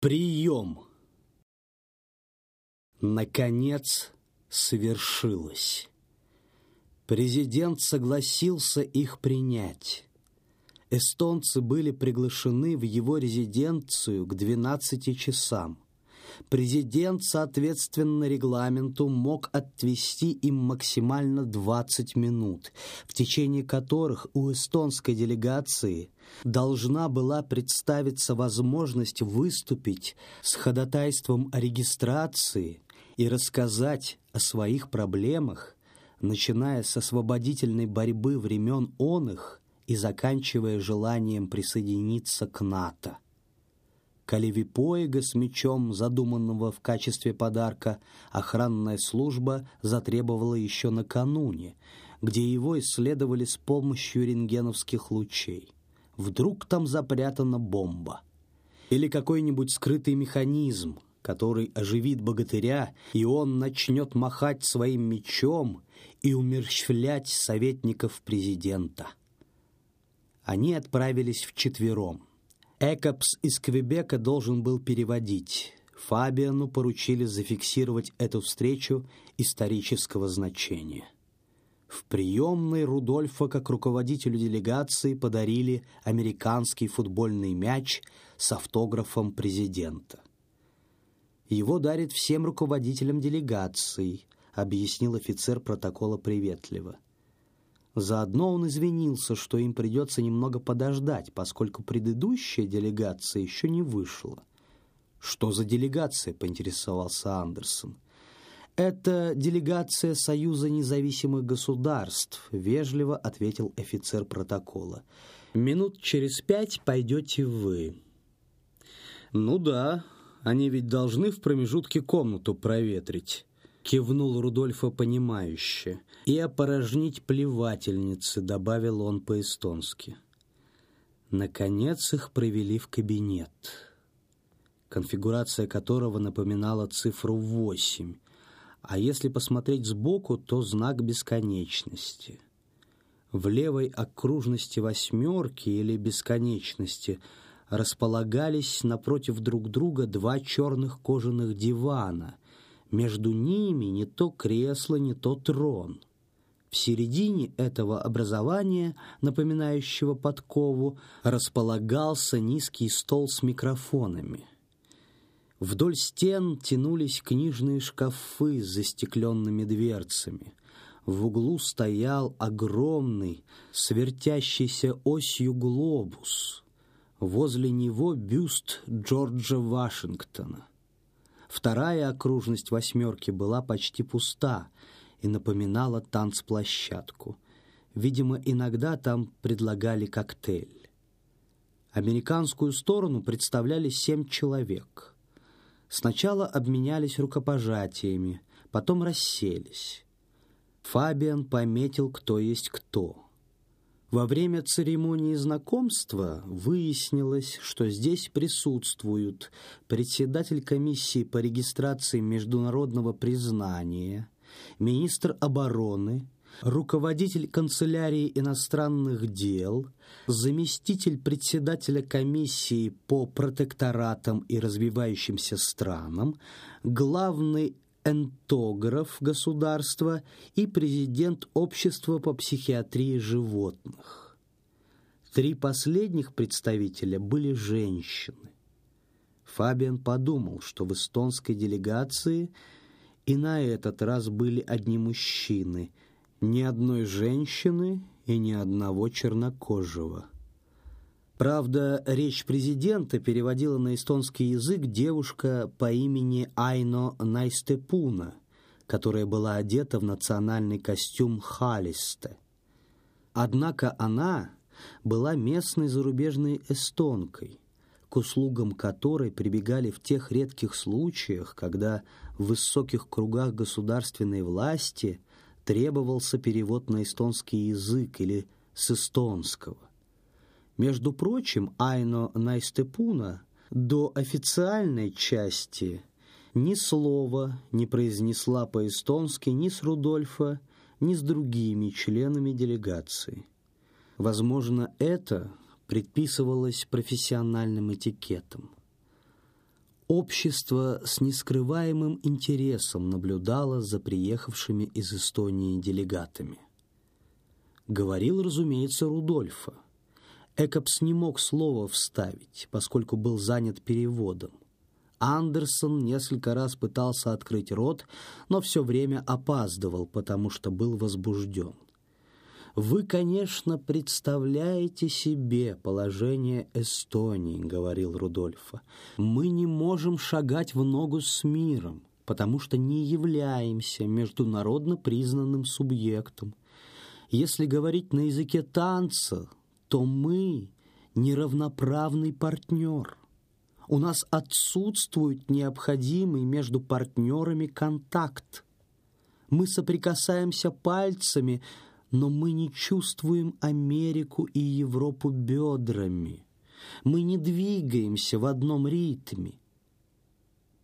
Прием. Наконец свершилось. Президент согласился их принять. Эстонцы были приглашены в его резиденцию к 12 часам. Президент, соответственно регламенту, мог отвести им максимально 20 минут, в течение которых у эстонской делегации должна была представиться возможность выступить с ходатайством о регистрации и рассказать о своих проблемах, начиная с освободительной борьбы времен он их и заканчивая желанием присоединиться к НАТО. Калевипоига с мечом, задуманного в качестве подарка, охранная служба затребовала еще накануне, где его исследовали с помощью рентгеновских лучей. Вдруг там запрятана бомба. Или какой-нибудь скрытый механизм, который оживит богатыря, и он начнет махать своим мечом и умерщвлять советников президента. Они отправились вчетвером. Экопс из Квебека должен был переводить. Фабиану поручили зафиксировать эту встречу исторического значения. В приемной Рудольфа как руководителю делегации подарили американский футбольный мяч с автографом президента. Его дарит всем руководителям делегаций, объяснил офицер протокола приветливо. Заодно он извинился, что им придется немного подождать, поскольку предыдущая делегация еще не вышла. «Что за делегация?» — поинтересовался Андерсон. «Это делегация Союза независимых государств», — вежливо ответил офицер протокола. «Минут через пять пойдете вы». «Ну да, они ведь должны в промежутке комнату проветрить». Кивнул Рудольфа понимающе. «И опорожнить плевательницы», — добавил он по-эстонски. Наконец их провели в кабинет, конфигурация которого напоминала цифру восемь, а если посмотреть сбоку, то знак бесконечности. В левой окружности восьмерки или бесконечности располагались напротив друг друга два черных кожаных дивана — между ними не то кресло, не то трон. В середине этого образования, напоминающего подкову, располагался низкий стол с микрофонами. Вдоль стен тянулись книжные шкафы с застекленными дверцами. В углу стоял огромный, свертящийся осью глобус. Возле него бюст Джорджа Вашингтона. Вторая окружность восьмерки была почти пуста и напоминала танцплощадку. Видимо, иногда там предлагали коктейль. Американскую сторону представляли семь человек. Сначала обменялись рукопожатиями, потом расселись. Фабиан пометил, кто есть кто. Во время церемонии знакомства выяснилось, что здесь присутствуют председатель комиссии по регистрации международного признания, министр обороны, руководитель канцелярии иностранных дел, заместитель председателя комиссии по протекторатам и развивающимся странам, главный энтограф государства и президент общества по психиатрии животных. Три последних представителя были женщины. Фабиан подумал, что в эстонской делегации и на этот раз были одни мужчины, ни одной женщины и ни одного чернокожего. Правда, речь президента переводила на эстонский язык девушка по имени Айно Найстепуна, которая была одета в национальный костюм Халисте. Однако она была местной зарубежной эстонкой, к услугам которой прибегали в тех редких случаях, когда в высоких кругах государственной власти требовался перевод на эстонский язык или с эстонского. Между прочим, Айно Найстепуна до официальной части ни слова не произнесла по-эстонски ни с Рудольфа, ни с другими членами делегации. Возможно, это предписывалось профессиональным этикетом. Общество с нескрываемым интересом наблюдало за приехавшими из Эстонии делегатами. Говорил, разумеется, Рудольфа. Экопс не мог слова вставить, поскольку был занят переводом. Андерсон несколько раз пытался открыть рот, но все время опаздывал, потому что был возбужден. «Вы, конечно, представляете себе положение Эстонии», — говорил Рудольфа. «Мы не можем шагать в ногу с миром, потому что не являемся международно признанным субъектом. Если говорить на языке танца, то мы неравноправный партнер. У нас отсутствует необходимый между партнерами контакт. Мы соприкасаемся пальцами, но мы не чувствуем Америку и Европу бедрами. Мы не двигаемся в одном ритме.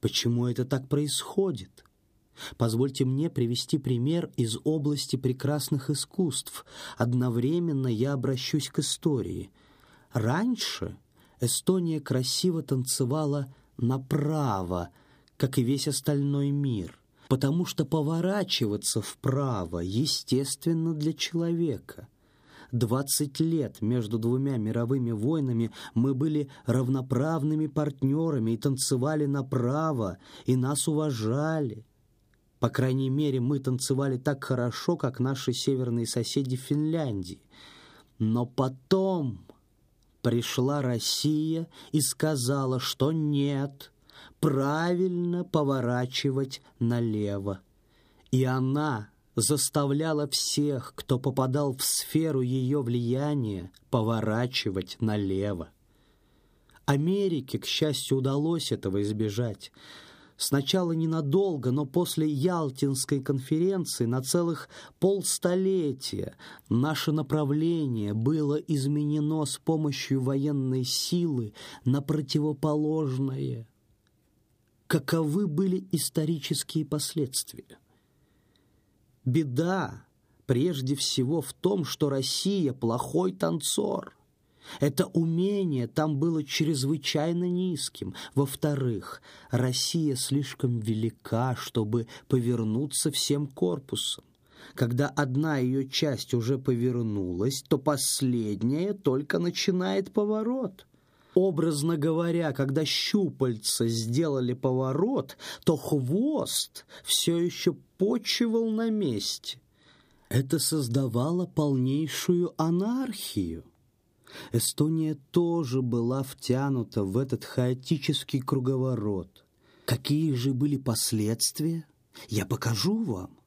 Почему это так происходит? Позвольте мне привести пример из области прекрасных искусств. Одновременно я обращусь к истории. Раньше Эстония красиво танцевала направо, как и весь остальной мир, потому что поворачиваться вправо естественно для человека. Двадцать лет между двумя мировыми войнами мы были равноправными партнерами и танцевали направо, и нас уважали. По крайней мере, мы танцевали так хорошо, как наши северные соседи Финляндии. Но потом пришла Россия и сказала, что нет, правильно поворачивать налево. И она заставляла всех, кто попадал в сферу ее влияния, поворачивать налево. Америке, к счастью, удалось этого избежать – Сначала ненадолго, но после Ялтинской конференции на целых полстолетия наше направление было изменено с помощью военной силы на противоположное. Каковы были исторические последствия? Беда прежде всего в том, что Россия плохой танцор. Это умение там было чрезвычайно низким. Во-вторых, Россия слишком велика, чтобы повернуться всем корпусом. Когда одна ее часть уже повернулась, то последняя только начинает поворот. Образно говоря, когда щупальца сделали поворот, то хвост все еще почивал на месте. Это создавало полнейшую анархию. Эстония тоже была втянута в этот хаотический круговорот. Какие же были последствия? Я покажу вам.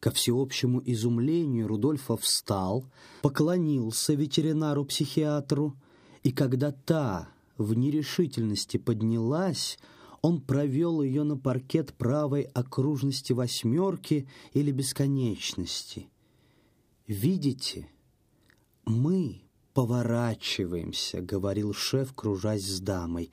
Ко всеобщему изумлению Рудольфа встал, поклонился ветеринару-психиатру, и когда та в нерешительности поднялась, он провел ее на паркет правой окружности восьмерки или бесконечности. «Видите, мы поворачиваемся», — говорил шеф, кружась с дамой.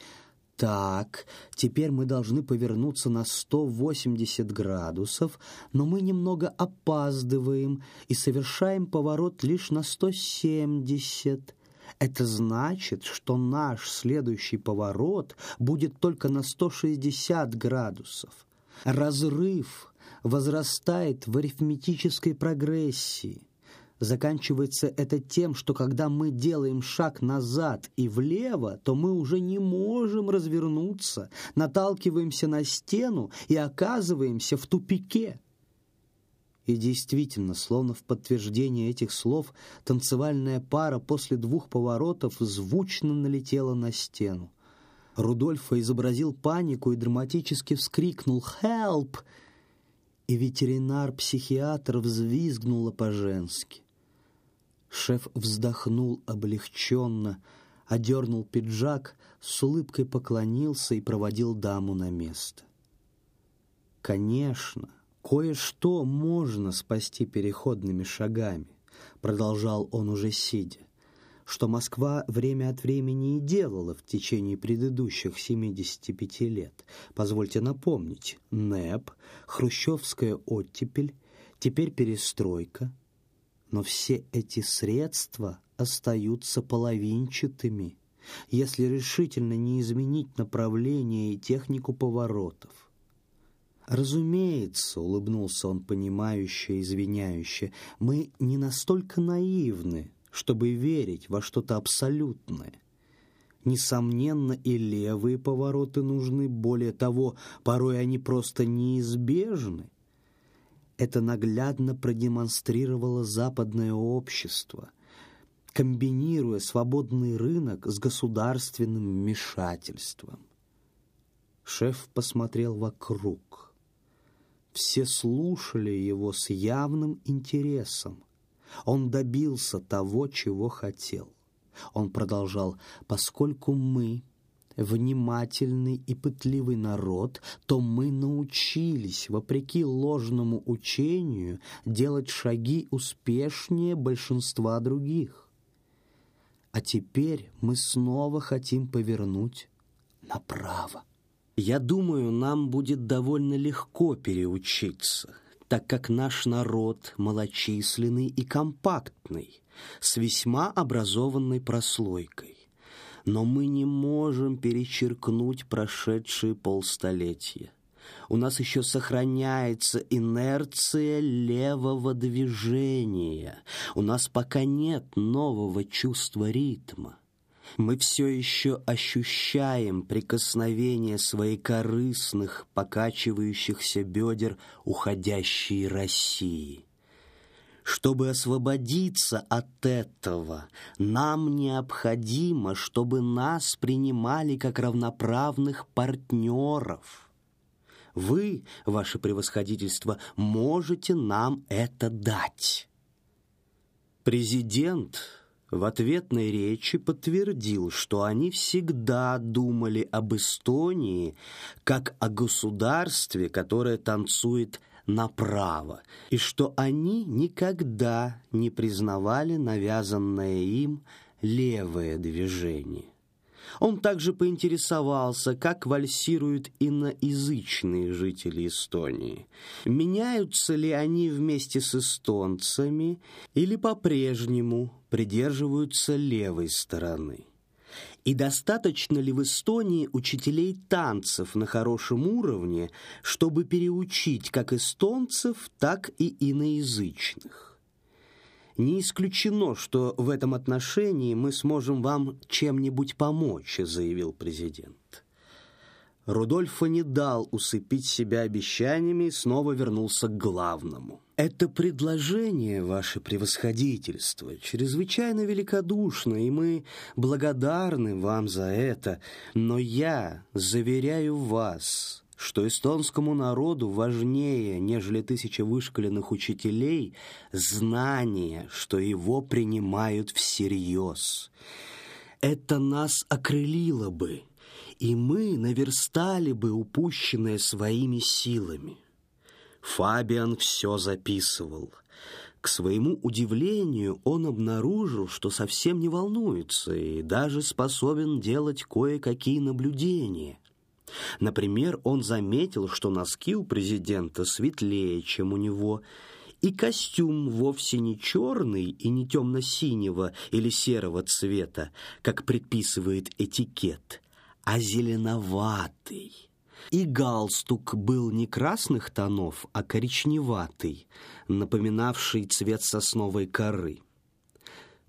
«Так, теперь мы должны повернуться на 180 градусов, но мы немного опаздываем и совершаем поворот лишь на 170. Это значит, что наш следующий поворот будет только на 160 градусов. Разрыв возрастает в арифметической прогрессии. Заканчивается это тем, что когда мы делаем шаг назад и влево, то мы уже не можем развернуться, наталкиваемся на стену и оказываемся в тупике. И действительно, словно в подтверждение этих слов, танцевальная пара после двух поворотов звучно налетела на стену. Рудольфа изобразил панику и драматически вскрикнул «Help!» И ветеринар-психиатр взвизгнула по-женски. Шеф вздохнул облегченно, одернул пиджак, с улыбкой поклонился и проводил даму на место. «Конечно, кое-что можно спасти переходными шагами», продолжал он уже сидя, что Москва время от времени и делала в течение предыдущих 75 лет. Позвольте напомнить, НЭП, хрущевская оттепель, теперь перестройка – но все эти средства остаются половинчатыми. если решительно не изменить направление и технику поворотов. «Разумеется», — улыбнулся он понимающе, извиняюще, — «мы не настолько наивны, чтобы верить во что-то абсолютное. Несомненно, и левые повороты нужны, более того, порой они просто неизбежны. Это наглядно продемонстрировало западное общество, комбинируя свободный рынок с государственным вмешательством. Шеф посмотрел вокруг. Все слушали его с явным интересом. Он добился того, чего хотел. Он продолжал, поскольку мы внимательный и пытливый народ, то мы научились, вопреки ложному учению, делать шаги успешнее большинства других. А теперь мы снова хотим повернуть направо. Я думаю, нам будет довольно легко переучиться, так как наш народ малочисленный и компактный, с весьма образованной прослойкой но мы не можем перечеркнуть прошедшие полстолетия. У нас еще сохраняется инерция левого движения. У нас пока нет нового чувства ритма. Мы все еще ощущаем прикосновение своих корыстных, покачивающихся бедер уходящей России. Чтобы освободиться от этого, нам необходимо, чтобы нас принимали как равноправных партнеров. Вы, ваше превосходительство, можете нам это дать. Президент в ответной речи подтвердил, что они всегда думали об Эстонии как о государстве, которое танцует направо, и что они никогда не признавали навязанное им левое движение. Он также поинтересовался, как вальсируют иноязычные жители Эстонии. Меняются ли они вместе с эстонцами или по-прежнему придерживаются левой стороны. И достаточно ли в Эстонии учителей танцев на хорошем уровне, чтобы переучить как эстонцев, так и иноязычных? Не исключено, что в этом отношении мы сможем вам чем-нибудь помочь, заявил президент. Рудольфа не дал усыпить себя обещаниями и снова вернулся к главному. «Это предложение, ваше превосходительство, чрезвычайно великодушно, и мы благодарны вам за это, но я заверяю вас, что эстонскому народу важнее, нежели тысяча вышкаленных учителей, знание, что его принимают всерьез. Это нас окрылило бы» и мы наверстали бы упущенное своими силами. Фабиан все записывал. К своему удивлению он обнаружил, что совсем не волнуется и даже способен делать кое-какие наблюдения. Например, он заметил, что носки у президента светлее, чем у него, и костюм вовсе не черный и не темно-синего или серого цвета, как предписывает этикет, а зеленоватый. И галстук был не красных тонов, а коричневатый, напоминавший цвет сосновой коры.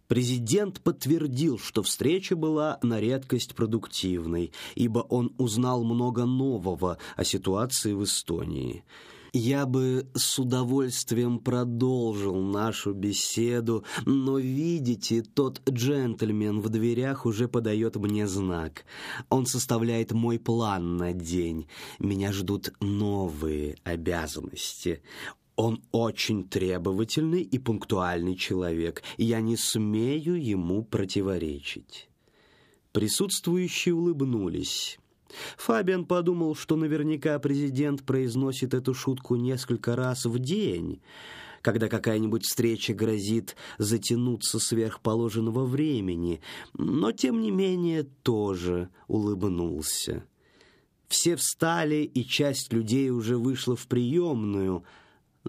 Президент подтвердил, что встреча была на редкость продуктивной, ибо он узнал много нового о ситуации в Эстонии – я бы с удовольствием продолжил нашу беседу, но, видите, тот джентльмен в дверях уже подает мне знак. Он составляет мой план на день. Меня ждут новые обязанности. Он очень требовательный и пунктуальный человек, я не смею ему противоречить. Присутствующие улыбнулись. Фабиан подумал, что наверняка президент произносит эту шутку несколько раз в день, когда какая-нибудь встреча грозит затянуться сверх положенного времени, но, тем не менее, тоже улыбнулся. Все встали, и часть людей уже вышла в приемную,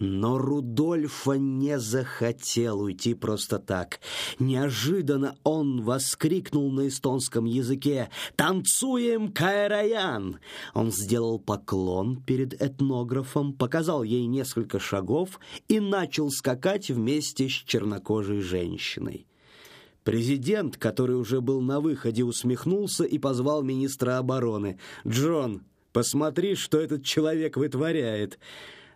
Но Рудольфа не захотел уйти просто так. Неожиданно он воскликнул на эстонском языке «Танцуем, Кайраян!» Он сделал поклон перед этнографом, показал ей несколько шагов и начал скакать вместе с чернокожей женщиной. Президент, который уже был на выходе, усмехнулся и позвал министра обороны. «Джон, посмотри, что этот человек вытворяет!»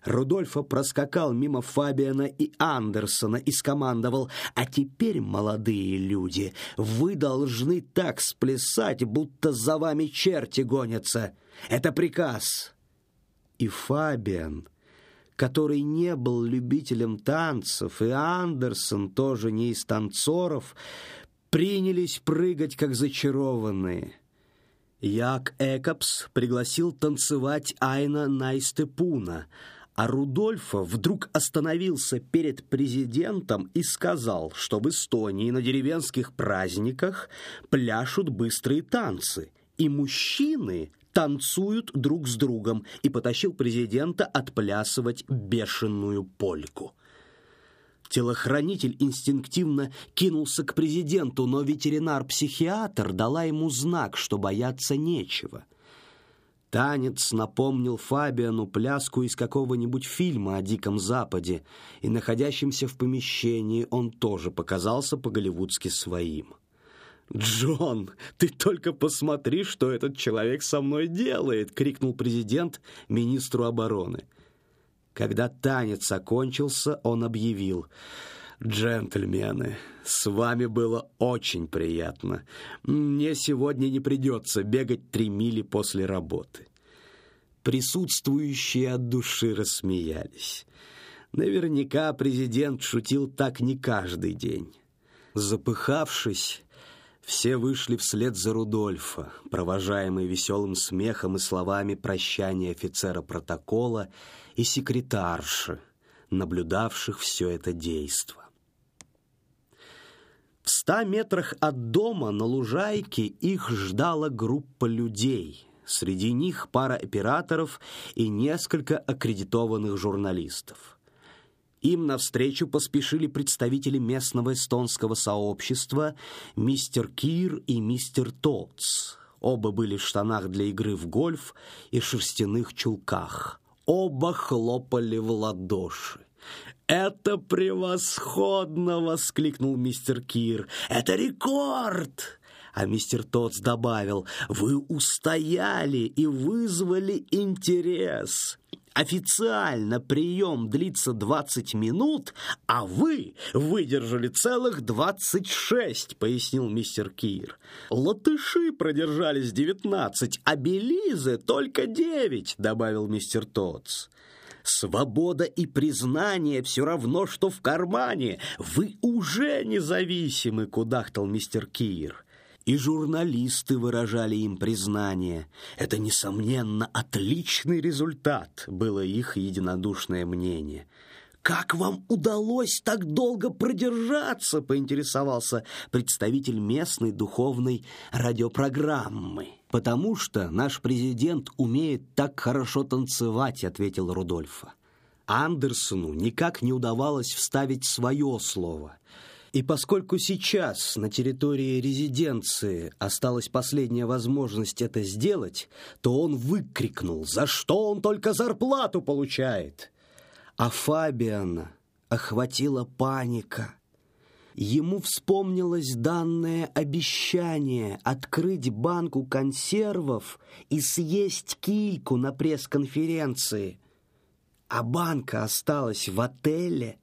Рудольфо проскакал мимо Фабиана и Андерсона и скомандовал «А теперь, молодые люди, вы должны так сплясать, будто за вами черти гонятся. Это приказ». И Фабиан, который не был любителем танцев, и Андерсон тоже не из танцоров, принялись прыгать, как зачарованные. Як Экопс пригласил танцевать Айна Найстепуна — а Рудольфо вдруг остановился перед президентом и сказал, что в Эстонии на деревенских праздниках пляшут быстрые танцы, и мужчины танцуют друг с другом, и потащил президента отплясывать бешеную польку. Телохранитель инстинктивно кинулся к президенту, но ветеринар-психиатр дала ему знак, что бояться нечего. Танец напомнил Фабиану пляску из какого-нибудь фильма о Диком Западе, и находящимся в помещении он тоже показался по-голливудски своим. «Джон, ты только посмотри, что этот человек со мной делает!» — крикнул президент министру обороны. Когда танец окончился, он объявил — «Джентльмены, с вами было очень приятно. Мне сегодня не придется бегать три мили после работы». Присутствующие от души рассмеялись. Наверняка президент шутил так не каждый день. Запыхавшись, все вышли вслед за Рудольфа, провожаемые веселым смехом и словами прощания офицера протокола и секретарши, наблюдавших все это действо. В ста метрах от дома на лужайке их ждала группа людей. Среди них пара операторов и несколько аккредитованных журналистов. Им навстречу поспешили представители местного эстонского сообщества мистер Кир и мистер Тотс. Оба были в штанах для игры в гольф и шерстяных чулках. Оба хлопали в ладоши. «Это превосходно!» — воскликнул мистер Кир. «Это рекорд!» А мистер Тотс добавил, «Вы устояли и вызвали интерес. Официально прием длится 20 минут, а вы выдержали целых 26, пояснил мистер Кир. Латыши продержались 19, а Белизы только 9, добавил мистер Тотс. Свобода и признание все равно, что в кармане. Вы уже независимы, кудахтал мистер Кир. И журналисты выражали им признание. Это, несомненно, отличный результат, было их единодушное мнение. «Как вам удалось так долго продержаться?» — поинтересовался представитель местной духовной радиопрограммы. «Потому что наш президент умеет так хорошо танцевать», — ответил Рудольфа. Андерсону никак не удавалось вставить свое слово. И поскольку сейчас на территории резиденции осталась последняя возможность это сделать, то он выкрикнул, за что он только зарплату получает а Фабиана охватила паника. Ему вспомнилось данное обещание открыть банку консервов и съесть кильку на пресс-конференции. А банка осталась в отеле.